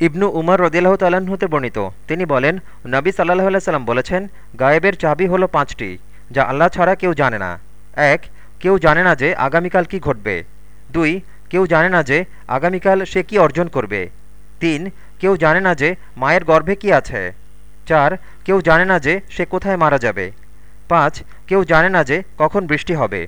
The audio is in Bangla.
ইবনু উমর রদিল্লাহ তালান হতে বর্ণিত। তিনি বলেন, নবী সাল্লাহ সাল্লাম বলেছেন, গায়েবের চাবি হলো পাঁচটি, যা আল্লাহ ছাড়া কেউ জানে না। এক, কেউ জানে না যে আগামীকাল কি ঘটবে। দুই, কেউ জানে না যে আগামীকাল সে কি অর্জন করবে। তিন, কেউ জানে না যে মায়ের গর্ভে কি আছে। চার, কেউ জানে না যে সে কোথায় মারা যাবে। পাঁচ, কেউ জানে না যে কখন বৃষ্টি হবে।